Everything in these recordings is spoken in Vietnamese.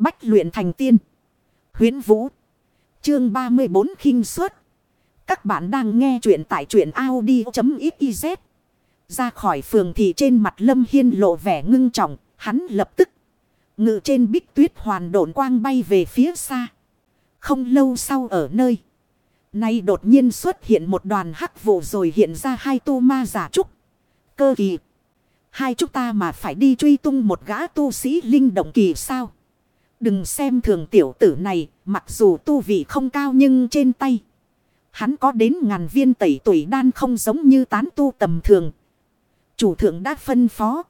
Bách luyện thành tiên. Huyến Vũ. Chương 34 khinh suất. Các bạn đang nghe truyện tại truyện Audi.xyz. Ra khỏi phường thì trên mặt Lâm Hiên lộ vẻ ngưng trọng. Hắn lập tức ngự trên bích tuyết hoàn độn quang bay về phía xa. Không lâu sau ở nơi. Nay đột nhiên xuất hiện một đoàn hắc vụ rồi hiện ra hai tu ma giả trúc. Cơ kỳ. Hai chúng ta mà phải đi truy tung một gã tu sĩ linh động kỳ sao. Đừng xem thường tiểu tử này, mặc dù tu vị không cao nhưng trên tay. Hắn có đến ngàn viên tẩy tuổi đan không giống như tán tu tầm thường. Chủ thượng đã phân phó.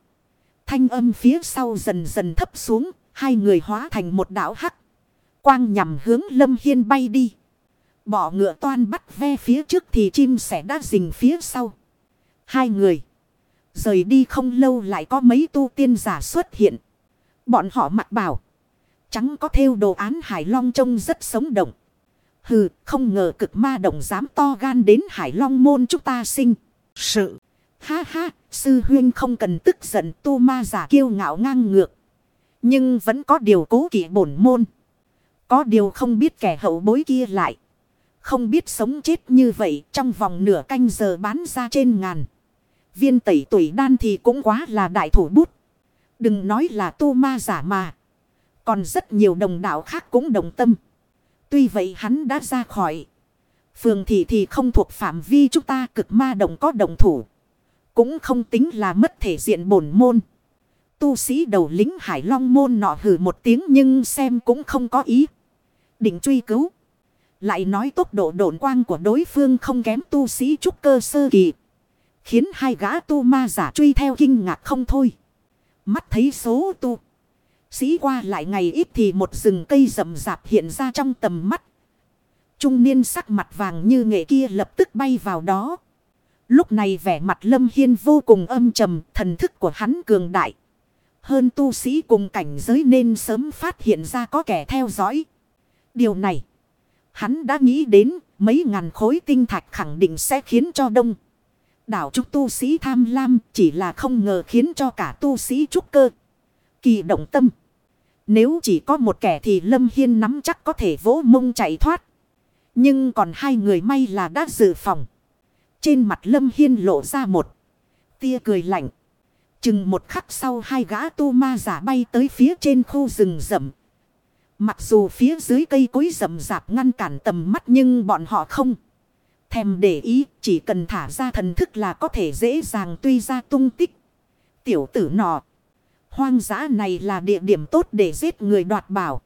Thanh âm phía sau dần dần thấp xuống, hai người hóa thành một đảo hắc. Quang nhằm hướng lâm hiên bay đi. Bỏ ngựa toan bắt ve phía trước thì chim sẽ đã rình phía sau. Hai người. Rời đi không lâu lại có mấy tu tiên giả xuất hiện. Bọn họ mặc bảo. Trắng có theo đồ án Hải Long trông rất sống động. Hừ, không ngờ cực ma động dám to gan đến Hải Long môn chúng ta sinh. Sự. Ha ha, sư huyên không cần tức giận tu ma giả kiêu ngạo ngang ngược. Nhưng vẫn có điều cố kỵ bổn môn. Có điều không biết kẻ hậu bối kia lại. Không biết sống chết như vậy trong vòng nửa canh giờ bán ra trên ngàn. Viên tẩy tuổi đan thì cũng quá là đại thủ bút. Đừng nói là tu ma giả mà. Còn rất nhiều đồng đạo khác cũng đồng tâm. Tuy vậy hắn đã ra khỏi. Phường thị thì không thuộc phạm vi chúng ta cực ma đồng có đồng thủ. Cũng không tính là mất thể diện bổn môn. Tu sĩ đầu lính hải long môn nọ hử một tiếng nhưng xem cũng không có ý. Định truy cứu. Lại nói tốc độ độn quang của đối phương không kém tu sĩ trúc cơ sơ kỳ. Khiến hai gã tu ma giả truy theo kinh ngạc không thôi. Mắt thấy số tu. Sĩ qua lại ngày ít thì một rừng cây rậm rạp hiện ra trong tầm mắt. Trung niên sắc mặt vàng như nghệ kia lập tức bay vào đó. Lúc này vẻ mặt lâm hiên vô cùng âm trầm, thần thức của hắn cường đại. Hơn tu sĩ cùng cảnh giới nên sớm phát hiện ra có kẻ theo dõi. Điều này, hắn đã nghĩ đến mấy ngàn khối tinh thạch khẳng định sẽ khiến cho đông. Đảo trúc tu sĩ tham lam chỉ là không ngờ khiến cho cả tu sĩ trúc cơ. Kỳ động tâm. Nếu chỉ có một kẻ thì Lâm Hiên nắm chắc có thể vỗ mông chạy thoát. Nhưng còn hai người may là đã dự phòng. Trên mặt Lâm Hiên lộ ra một tia cười lạnh. Chừng một khắc sau hai gã tu ma giả bay tới phía trên khu rừng rậm. Mặc dù phía dưới cây cối rậm rạp ngăn cản tầm mắt nhưng bọn họ không thèm để ý. Chỉ cần thả ra thần thức là có thể dễ dàng tuy ra tung tích. Tiểu tử nọ. Hoang dã này là địa điểm tốt để giết người đoạt bảo.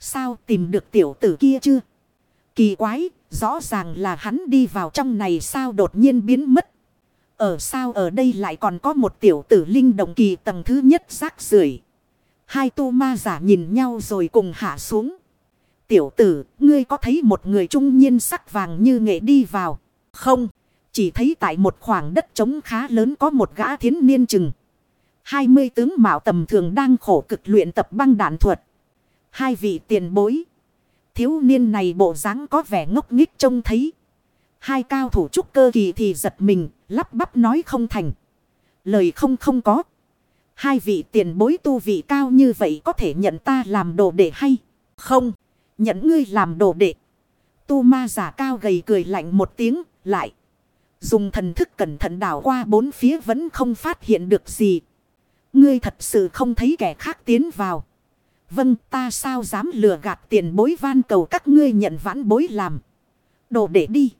Sao tìm được tiểu tử kia chưa? Kỳ quái, rõ ràng là hắn đi vào trong này sao đột nhiên biến mất. Ở sao ở đây lại còn có một tiểu tử linh động kỳ tầng thứ nhất rác rưởi Hai tu ma giả nhìn nhau rồi cùng hạ xuống. Tiểu tử, ngươi có thấy một người trung niên sắc vàng như nghệ đi vào? Không, chỉ thấy tại một khoảng đất trống khá lớn có một gã thiến niên chừng. Hai mươi tướng mạo tầm thường đang khổ cực luyện tập băng đạn thuật. Hai vị tiền bối. Thiếu niên này bộ dáng có vẻ ngốc nghích trông thấy. Hai cao thủ trúc cơ kỳ thì giật mình, lắp bắp nói không thành. Lời không không có. Hai vị tiền bối tu vị cao như vậy có thể nhận ta làm đồ đệ hay không? Nhận ngươi làm đồ đệ. Tu ma giả cao gầy cười lạnh một tiếng, lại. Dùng thần thức cẩn thận đảo qua bốn phía vẫn không phát hiện được gì. Ngươi thật sự không thấy kẻ khác tiến vào. Vâng ta sao dám lừa gạt tiền bối van cầu các ngươi nhận vãn bối làm. Đồ để đi.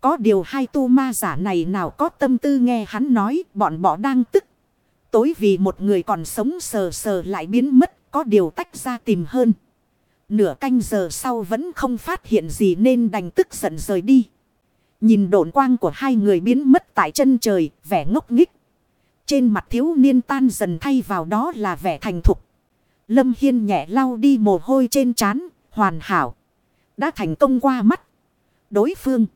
Có điều hai tu ma giả này nào có tâm tư nghe hắn nói bọn bỏ đang tức. Tối vì một người còn sống sờ sờ lại biến mất có điều tách ra tìm hơn. Nửa canh giờ sau vẫn không phát hiện gì nên đành tức giận rời đi. Nhìn độn quang của hai người biến mất tại chân trời, vẻ ngốc nghích. Trên mặt thiếu niên tan dần thay vào đó là vẻ thành thục. Lâm Hiên nhẹ lau đi mồ hôi trên trán, hoàn hảo. Đã thành công qua mắt. Đối phương.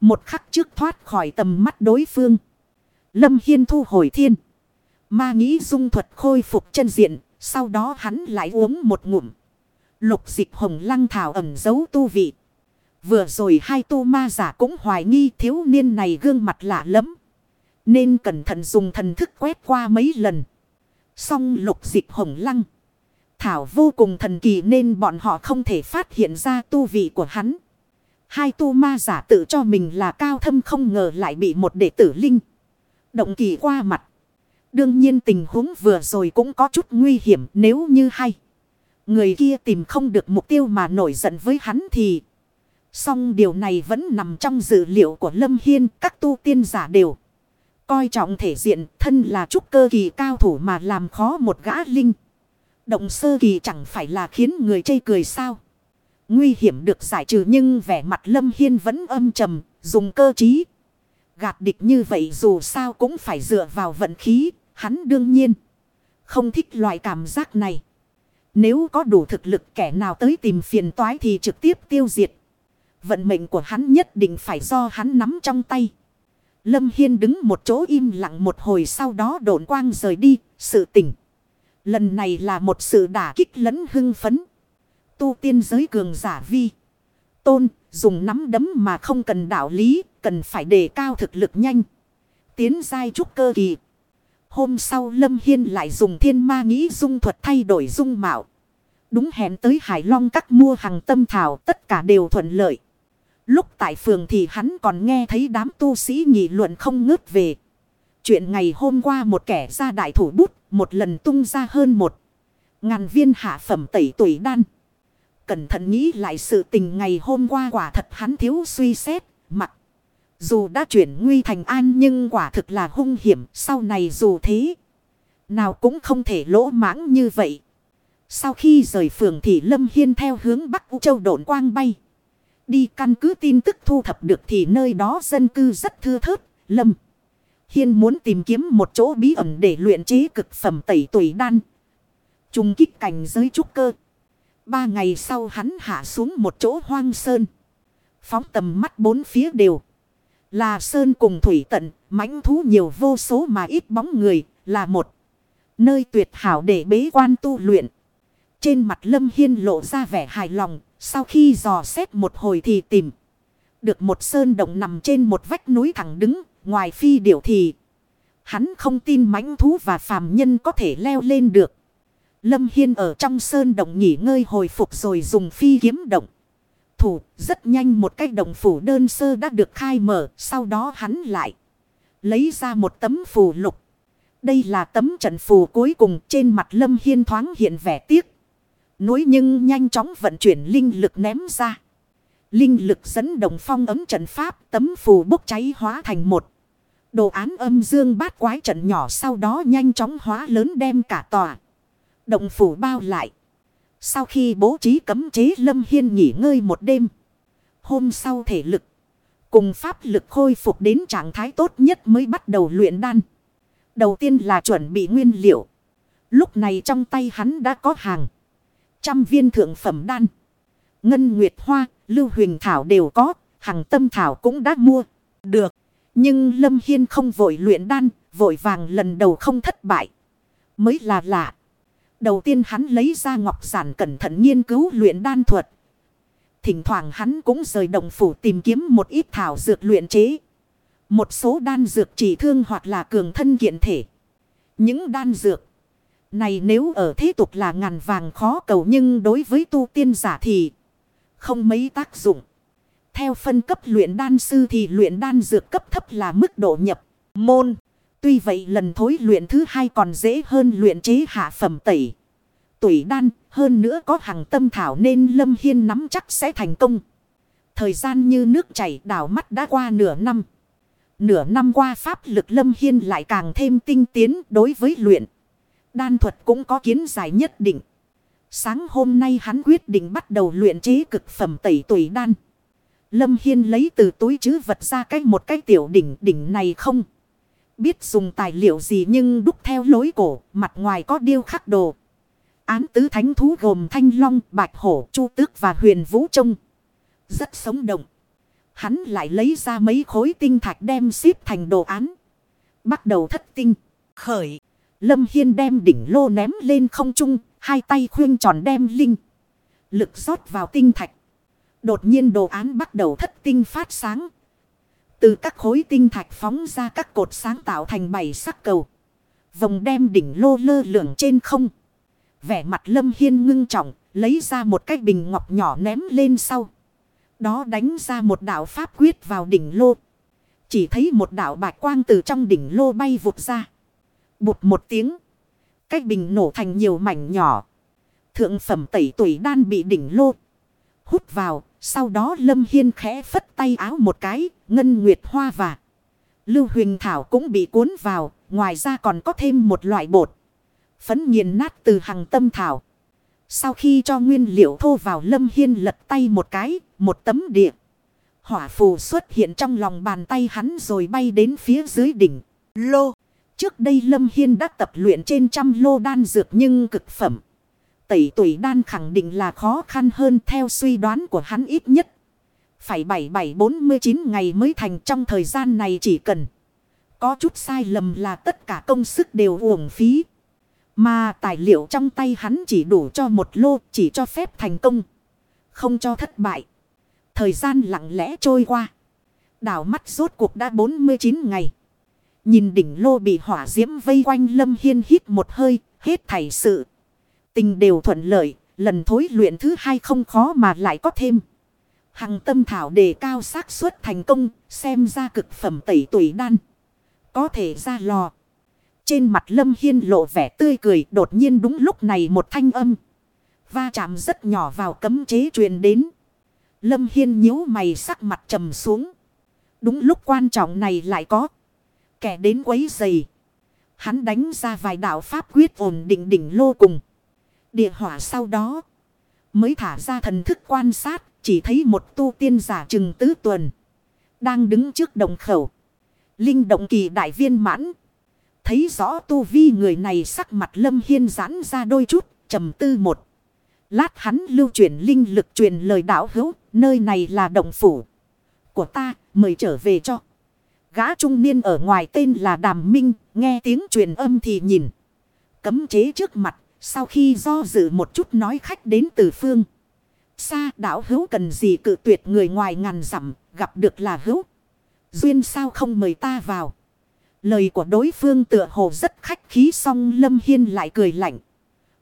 Một khắc trước thoát khỏi tầm mắt đối phương. Lâm Hiên thu hồi thiên. Ma nghĩ dung thuật khôi phục chân diện. Sau đó hắn lại uống một ngụm. Lục dịch hồng lăng thảo ẩm giấu tu vị. Vừa rồi hai tu ma giả cũng hoài nghi thiếu niên này gương mặt lạ lắm. Nên cẩn thận dùng thần thức quét qua mấy lần. Xong lục dịch hồng lăng. thảo vô cùng thần kỳ nên bọn họ không thể phát hiện ra tu vị của hắn. Hai tu ma giả tự cho mình là cao thâm không ngờ lại bị một đệ tử linh. Động kỳ qua mặt. Đương nhiên tình huống vừa rồi cũng có chút nguy hiểm nếu như hay. Người kia tìm không được mục tiêu mà nổi giận với hắn thì... Song điều này vẫn nằm trong dự liệu của Lâm Hiên. Các tu tiên giả đều coi trọng thể diện thân là trúc cơ kỳ cao thủ mà làm khó một gã linh. Động sơ kỳ chẳng phải là khiến người chây cười sao. Nguy hiểm được giải trừ nhưng vẻ mặt Lâm Hiên vẫn âm trầm, dùng cơ trí. Gạt địch như vậy dù sao cũng phải dựa vào vận khí, hắn đương nhiên. Không thích loại cảm giác này. Nếu có đủ thực lực kẻ nào tới tìm phiền toái thì trực tiếp tiêu diệt. Vận mệnh của hắn nhất định phải do hắn nắm trong tay. Lâm Hiên đứng một chỗ im lặng một hồi sau đó độn quang rời đi, sự tỉnh. Lần này là một sự đả kích lẫn hưng phấn. Tu tiên giới cường giả vi. Tôn, dùng nắm đấm mà không cần đạo lý, cần phải đề cao thực lực nhanh. Tiến giai trúc cơ kỳ. Hôm sau Lâm Hiên lại dùng thiên ma nghĩ dung thuật thay đổi dung mạo. Đúng hẹn tới Hải Long các mua hàng tâm thảo tất cả đều thuận lợi. Lúc tại phường thì hắn còn nghe thấy đám tu sĩ nghị luận không ngớt về. Chuyện ngày hôm qua một kẻ ra đại thủ bút một lần tung ra hơn một ngàn viên hạ phẩm tẩy tuổi đan. Cẩn thận nghĩ lại sự tình ngày hôm qua quả thật hắn thiếu suy xét, mặc. Dù đã chuyển nguy thành an nhưng quả thực là hung hiểm, sau này dù thế. Nào cũng không thể lỗ mãng như vậy. Sau khi rời phường thì Lâm Hiên theo hướng Bắc Vũ Châu độn quang bay. Đi căn cứ tin tức thu thập được thì nơi đó dân cư rất thưa thớt. Lâm Hiên muốn tìm kiếm một chỗ bí ẩn để luyện chế cực phẩm tẩy tuổi đan. Trung kích cảnh giới trúc cơ. Ba ngày sau hắn hạ xuống một chỗ hoang sơn. Phóng tầm mắt bốn phía đều. Là sơn cùng thủy tận, mãnh thú nhiều vô số mà ít bóng người, là một nơi tuyệt hảo để bế quan tu luyện. Trên mặt Lâm Hiên lộ ra vẻ hài lòng, sau khi dò xét một hồi thì tìm. Được một sơn động nằm trên một vách núi thẳng đứng, ngoài phi điểu thì. Hắn không tin mãnh thú và phàm nhân có thể leo lên được. Lâm Hiên ở trong sơn động nghỉ ngơi hồi phục rồi dùng phi kiếm động. Thủ rất nhanh một cái động phủ đơn sơ đã được khai mở. Sau đó hắn lại lấy ra một tấm phù lục. Đây là tấm trận phù cuối cùng trên mặt Lâm Hiên thoáng hiện vẻ tiếc. Núi nhưng nhanh chóng vận chuyển linh lực ném ra. Linh lực dẫn đồng phong ấm trận pháp, tấm phù bốc cháy hóa thành một. Đồ án âm dương bát quái trận nhỏ sau đó nhanh chóng hóa lớn đem cả tòa. Động phủ bao lại. Sau khi bố trí cấm chế Lâm Hiên nghỉ ngơi một đêm. Hôm sau thể lực. Cùng pháp lực khôi phục đến trạng thái tốt nhất mới bắt đầu luyện đan. Đầu tiên là chuẩn bị nguyên liệu. Lúc này trong tay hắn đã có hàng. Trăm viên thượng phẩm đan. Ngân Nguyệt Hoa, Lưu Huỳnh Thảo đều có. Hằng tâm thảo cũng đã mua. Được. Nhưng Lâm Hiên không vội luyện đan. Vội vàng lần đầu không thất bại. Mới là lạ. Đầu tiên hắn lấy ra ngọc giản cẩn thận nghiên cứu luyện đan thuật. Thỉnh thoảng hắn cũng rời đồng phủ tìm kiếm một ít thảo dược luyện chế. Một số đan dược chỉ thương hoặc là cường thân kiện thể. Những đan dược này nếu ở thế tục là ngàn vàng khó cầu nhưng đối với tu tiên giả thì không mấy tác dụng. Theo phân cấp luyện đan sư thì luyện đan dược cấp thấp là mức độ nhập môn. Tuy vậy lần thối luyện thứ hai còn dễ hơn luyện chế hạ phẩm tẩy. Tủy đan hơn nữa có hàng tâm thảo nên Lâm Hiên nắm chắc sẽ thành công. Thời gian như nước chảy đảo mắt đã qua nửa năm. Nửa năm qua pháp lực Lâm Hiên lại càng thêm tinh tiến đối với luyện. Đan thuật cũng có kiến giải nhất định. Sáng hôm nay hắn quyết định bắt đầu luyện chế cực phẩm tẩy tuổi đan. Lâm Hiên lấy từ túi chứ vật ra cái một cái tiểu đỉnh đỉnh này không. Biết dùng tài liệu gì nhưng đúc theo lối cổ, mặt ngoài có điêu khắc đồ. Án tứ thánh thú gồm thanh long, bạch hổ, chu tước và huyền vũ trông. Rất sống động. Hắn lại lấy ra mấy khối tinh thạch đem xếp thành đồ án. Bắt đầu thất tinh. Khởi. Lâm Hiên đem đỉnh lô ném lên không trung. Hai tay khuyên tròn đem linh. Lực rót vào tinh thạch. Đột nhiên đồ án bắt đầu thất tinh phát sáng. Từ các khối tinh thạch phóng ra các cột sáng tạo thành bảy sắc cầu. Vòng đem đỉnh lô lơ lửng trên không. Vẻ mặt Lâm Hiên ngưng trọng, lấy ra một cái bình ngọc nhỏ ném lên sau. Đó đánh ra một đạo pháp quyết vào đỉnh lô. Chỉ thấy một đạo bạch quang từ trong đỉnh lô bay vụt ra. Bụt một tiếng. Cái bình nổ thành nhiều mảnh nhỏ. Thượng phẩm tẩy tuổi đan bị đỉnh lô. Hút vào. Sau đó Lâm Hiên khẽ phất tay áo một cái. Ngân Nguyệt Hoa và Lưu Huỳnh Thảo cũng bị cuốn vào. Ngoài ra còn có thêm một loại bột. Phấn nghiền nát từ hàng tâm thảo. Sau khi cho nguyên liệu thô vào Lâm Hiên lật tay một cái. Một tấm địa. Hỏa phù xuất hiện trong lòng bàn tay hắn rồi bay đến phía dưới đỉnh. Lô. Trước đây Lâm Hiên đã tập luyện trên trăm lô đan dược nhưng cực phẩm. Tẩy tuổi đan khẳng định là khó khăn hơn theo suy đoán của hắn ít nhất. Phải 7749 ngày mới thành trong thời gian này chỉ cần. Có chút sai lầm là tất cả công sức đều uổng phí. Mà tài liệu trong tay hắn chỉ đủ cho một lô, chỉ cho phép thành công. Không cho thất bại. Thời gian lặng lẽ trôi qua. Đảo mắt rốt cuộc đã 49 ngày. Nhìn đỉnh lô bị hỏa diễm vây quanh Lâm Hiên hít một hơi, hết thảy sự. Tình đều thuận lợi, lần thối luyện thứ hai không khó mà lại có thêm. Hằng tâm thảo đề cao xác suất thành công, xem ra cực phẩm tẩy tuổi đan. Có thể ra lò. Trên mặt Lâm Hiên lộ vẻ tươi cười, đột nhiên đúng lúc này một thanh âm. Va chạm rất nhỏ vào cấm chế truyền đến. Lâm Hiên nhíu mày sắc mặt trầm xuống. Đúng lúc quan trọng này lại có kẻ đến quấy dày. Hắn đánh ra vài đạo pháp quyết ổn định đỉnh lô cùng. Địa hỏa sau đó. Mới thả ra thần thức quan sát. Chỉ thấy một tu tiên giả trừng tứ tuần. Đang đứng trước đồng khẩu. Linh động kỳ đại viên mãn. Thấy rõ tu vi người này sắc mặt lâm hiên giãn ra đôi chút. trầm tư một. Lát hắn lưu chuyển linh lực truyền lời đạo hữu. Nơi này là động phủ. Của ta, mời trở về cho. Gã trung niên ở ngoài tên là Đàm Minh, nghe tiếng truyền âm thì nhìn. Cấm chế trước mặt, sau khi do dự một chút nói khách đến từ phương. Xa đảo hữu cần gì cự tuyệt người ngoài ngàn dặm gặp được là hữu. Duyên sao không mời ta vào. Lời của đối phương tựa hồ rất khách khí song Lâm Hiên lại cười lạnh.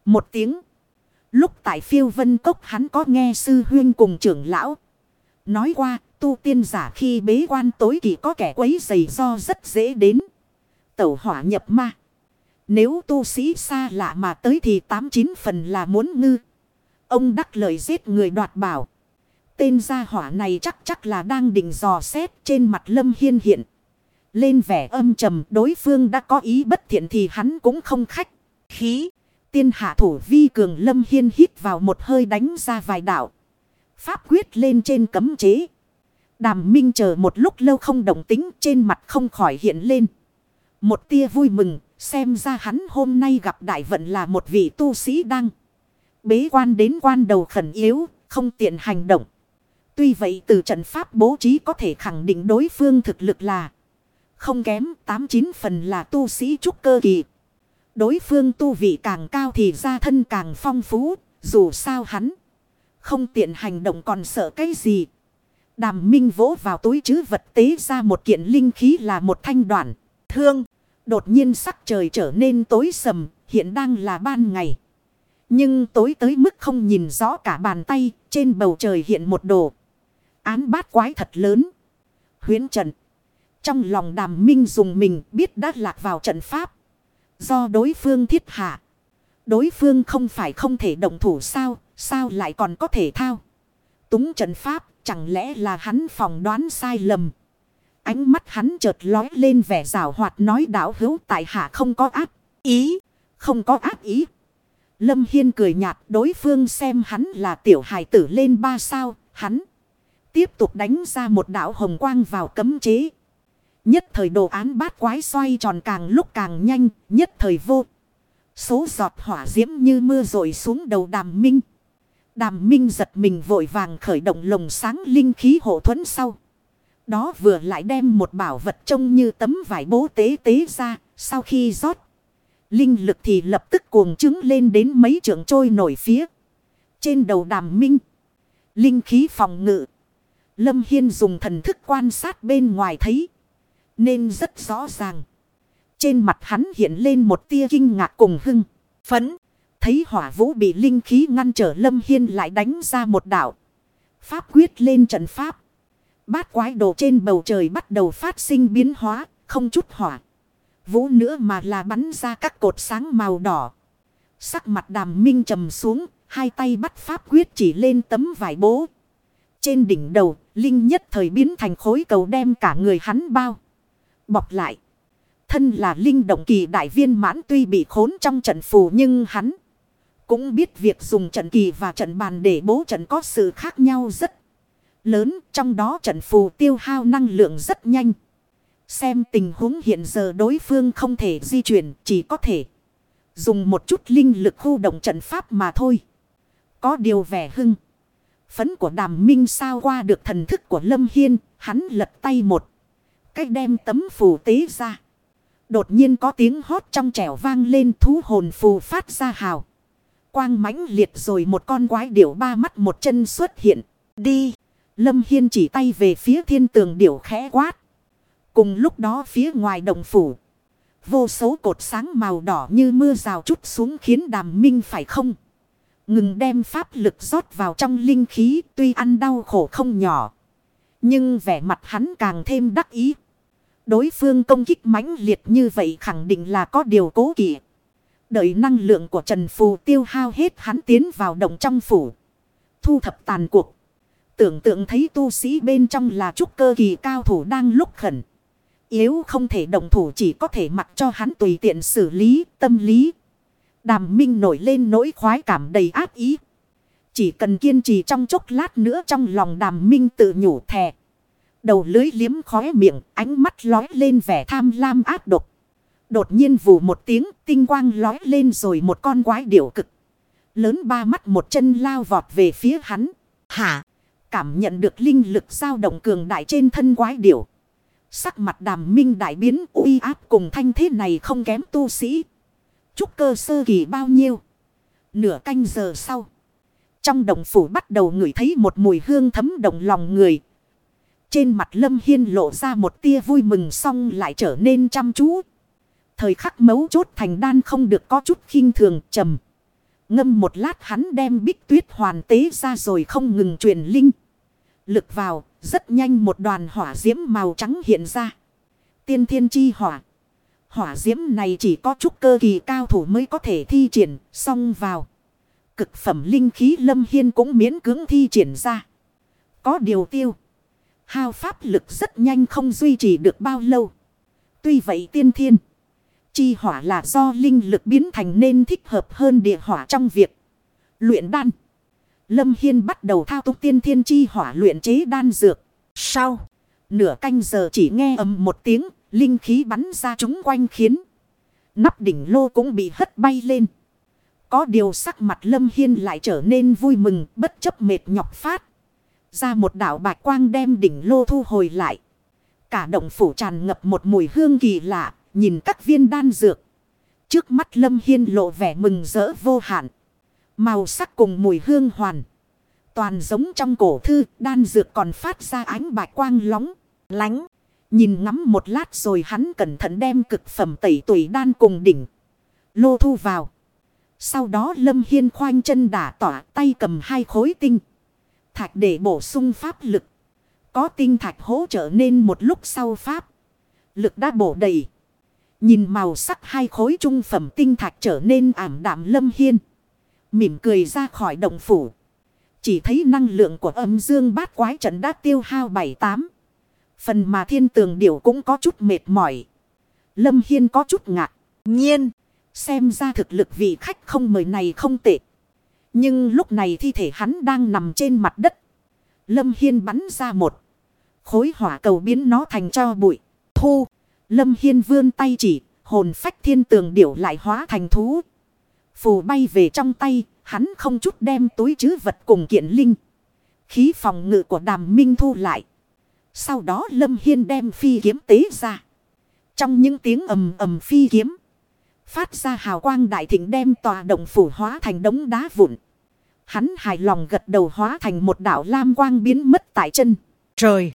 Một tiếng. Lúc tại phiêu vân cốc hắn có nghe sư huyên cùng trưởng lão. Nói qua tu tiên giả khi bế quan tối kỳ có kẻ quấy dày do rất dễ đến. Tẩu hỏa nhập ma. Nếu tu sĩ xa lạ mà tới thì tám chín phần là muốn ngư. Ông đắc lời giết người đoạt bảo. Tên gia hỏa này chắc chắc là đang định dò xét trên mặt lâm hiên hiện. Lên vẻ âm trầm, đối phương đã có ý bất thiện thì hắn cũng không khách. Khí. Tiên hạ thủ vi cường lâm hiên hít vào một hơi đánh ra vài đạo. Pháp quyết lên trên cấm chế. Đàm Minh chờ một lúc lâu không đồng tính trên mặt không khỏi hiện lên. Một tia vui mừng, xem ra hắn hôm nay gặp đại vận là một vị tu sĩ đang bế quan đến quan đầu khẩn yếu, không tiện hành động. Tuy vậy từ trận pháp bố trí có thể khẳng định đối phương thực lực là không kém 89 phần là tu sĩ trúc cơ kỳ. Đối phương tu vị càng cao thì gia thân càng phong phú, dù sao hắn không tiện hành động còn sợ cái gì. Đàm Minh vỗ vào túi chứ vật tế ra một kiện linh khí là một thanh đoạn. Thương. Đột nhiên sắc trời trở nên tối sầm. Hiện đang là ban ngày. Nhưng tối tới mức không nhìn rõ cả bàn tay. Trên bầu trời hiện một đồ. Án bát quái thật lớn. Huyến trận. Trong lòng đàm minh dùng mình biết đã lạc vào trận pháp. Do đối phương thiết hạ. Đối phương không phải không thể động thủ sao. Sao lại còn có thể thao. Túng trận pháp Chẳng lẽ là hắn phòng đoán sai lầm. Ánh mắt hắn chợt lói lên vẻ rào hoạt nói đảo hữu tại hạ không có ác ý. Không có ác ý. Lâm Hiên cười nhạt đối phương xem hắn là tiểu hài tử lên ba sao. Hắn tiếp tục đánh ra một đảo hồng quang vào cấm chế. Nhất thời đồ án bát quái xoay tròn càng lúc càng nhanh. Nhất thời vô. Số giọt hỏa diễm như mưa rồi xuống đầu đàm minh. Đàm Minh giật mình vội vàng khởi động lồng sáng linh khí hộ thuẫn sau. Đó vừa lại đem một bảo vật trông như tấm vải bố tế tế ra. Sau khi rót, linh lực thì lập tức cuồng trứng lên đến mấy trượng trôi nổi phía. Trên đầu đàm minh. Linh khí phòng ngự. Lâm Hiên dùng thần thức quan sát bên ngoài thấy. Nên rất rõ ràng. Trên mặt hắn hiện lên một tia kinh ngạc cùng hưng. Phấn. Thấy hỏa vũ bị linh khí ngăn trở Lâm Hiên lại đánh ra một đạo. Pháp quyết lên trận pháp. Bát quái đồ trên bầu trời bắt đầu phát sinh biến hóa, không chút hỏa. Vũ nữa mà là bắn ra các cột sáng màu đỏ. Sắc mặt đàm minh trầm xuống, hai tay bắt pháp quyết chỉ lên tấm vải bố. Trên đỉnh đầu, Linh nhất thời biến thành khối cầu đem cả người hắn bao. Bọc lại. Thân là Linh động kỳ đại viên mãn tuy bị khốn trong trận phù nhưng hắn cũng biết việc dùng trận kỳ và trận bàn để bố trận có sự khác nhau rất lớn. Trong đó trận phù tiêu hao năng lượng rất nhanh. Xem tình huống hiện giờ đối phương không thể di chuyển chỉ có thể dùng một chút linh lực khu động trận pháp mà thôi. Có điều vẻ hưng. Phấn của đàm minh sao qua được thần thức của Lâm Hiên, hắn lật tay một. Cách đem tấm phù tế ra. Đột nhiên có tiếng hót trong trẻo vang lên thú hồn phù phát ra hào. Quang mãnh liệt rồi một con quái điểu ba mắt một chân xuất hiện. Đi! Lâm Hiên chỉ tay về phía thiên tường điểu khẽ quát. Cùng lúc đó phía ngoài đồng phủ. Vô số cột sáng màu đỏ như mưa rào chút xuống khiến đàm minh phải không? Ngừng đem pháp lực rót vào trong linh khí, tuy ăn đau khổ không nhỏ. Nhưng vẻ mặt hắn càng thêm đắc ý. Đối phương công kích mãnh liệt như vậy khẳng định là có điều cố kỵ. Đợi năng lượng của Trần Phù tiêu hao hết hắn tiến vào động trong phủ. Thu thập tàn cuộc. Tưởng tượng thấy tu sĩ bên trong là trúc cơ kỳ cao thủ đang lúc khẩn. Yếu không thể động thủ chỉ có thể mặc cho hắn tùy tiện xử lý tâm lý. Đàm minh nổi lên nỗi khoái cảm đầy áp ý. Chỉ cần kiên trì trong chốc lát nữa trong lòng đàm minh tự nhủ thè. Đầu lưới liếm khóe miệng, ánh mắt lói lên vẻ tham lam ác độc. Đột nhiên vù một tiếng, tinh quang lói lên rồi một con quái điểu cực. Lớn ba mắt một chân lao vọt về phía hắn. Hả? Cảm nhận được linh lực dao động cường đại trên thân quái điểu. Sắc mặt đàm minh đại biến uy áp cùng thanh thế này không kém tu sĩ. Trúc cơ sơ kỳ bao nhiêu? Nửa canh giờ sau. Trong đồng phủ bắt đầu ngửi thấy một mùi hương thấm động lòng người. Trên mặt Lâm Hiên lộ ra một tia vui mừng xong lại trở nên chăm chú. Thời khắc mấu chốt thành đan không được có chút khinh thường trầm. Ngâm một lát hắn đem bích tuyết hoàn tế ra rồi không ngừng truyền linh. Lực vào, rất nhanh một đoàn hỏa diễm màu trắng hiện ra. Tiên thiên chi hỏa. Hỏa diễm này chỉ có chút cơ kỳ cao thủ mới có thể thi triển, xong vào. Cực phẩm linh khí lâm hiên cũng miễn cưỡng thi triển ra. Có điều tiêu. Hao pháp lực rất nhanh không duy trì được bao lâu. Tuy vậy tiên thiên. Chi hỏa là do linh lực biến thành nên thích hợp hơn địa hỏa trong việc luyện đan. Lâm Hiên bắt đầu thao túng tiên thiên chi hỏa luyện chế đan dược. Sau, nửa canh giờ chỉ nghe ầm một tiếng, linh khí bắn ra chúng quanh khiến. Nắp đỉnh lô cũng bị hất bay lên. Có điều sắc mặt Lâm Hiên lại trở nên vui mừng, bất chấp mệt nhọc phát. Ra một đảo bạch quang đem đỉnh lô thu hồi lại. Cả động phủ tràn ngập một mùi hương kỳ lạ, nhìn các viên đan dược. Trước mắt Lâm Hiên lộ vẻ mừng rỡ vô hạn. Màu sắc cùng mùi hương hoàn. Toàn giống trong cổ thư, đan dược còn phát ra ánh bạch quang lóng, lánh. Nhìn ngắm một lát rồi hắn cẩn thận đem cực phẩm tẩy tuổi đan cùng đỉnh. Lô thu vào. Sau đó Lâm Hiên khoanh chân đả tỏa tay cầm hai khối tinh. Thạch để bổ sung pháp lực. Có tinh thạch hỗ trợ nên một lúc sau pháp. Lực đã bổ đầy. Nhìn màu sắc hai khối trung phẩm tinh thạch trở nên ảm đạm Lâm Hiên. Mỉm cười ra khỏi động phủ. Chỉ thấy năng lượng của âm dương bát quái trận đã tiêu hao bảy tám. Phần mà thiên tường điểu cũng có chút mệt mỏi. Lâm Hiên có chút ngạc. Nhiên. Xem ra thực lực vị khách không mời này không tệ. Nhưng lúc này thi thể hắn đang nằm trên mặt đất. Lâm Hiên bắn ra một. Khối hỏa cầu biến nó thành cho bụi. Thu. Lâm Hiên vươn tay chỉ. Hồn phách thiên tường điểu lại hóa thành thú. Phù bay về trong tay. Hắn không chút đem túi chứ vật cùng kiện linh. Khí phòng ngự của đàm minh thu lại. Sau đó Lâm Hiên đem phi kiếm tế ra. Trong những tiếng ầm ầm phi kiếm. Phát ra hào quang đại thịnh đem tòa động phủ hóa thành đống đá vụn. Hắn hài lòng gật đầu hóa thành một đảo lam quang biến mất tại chân. Trời!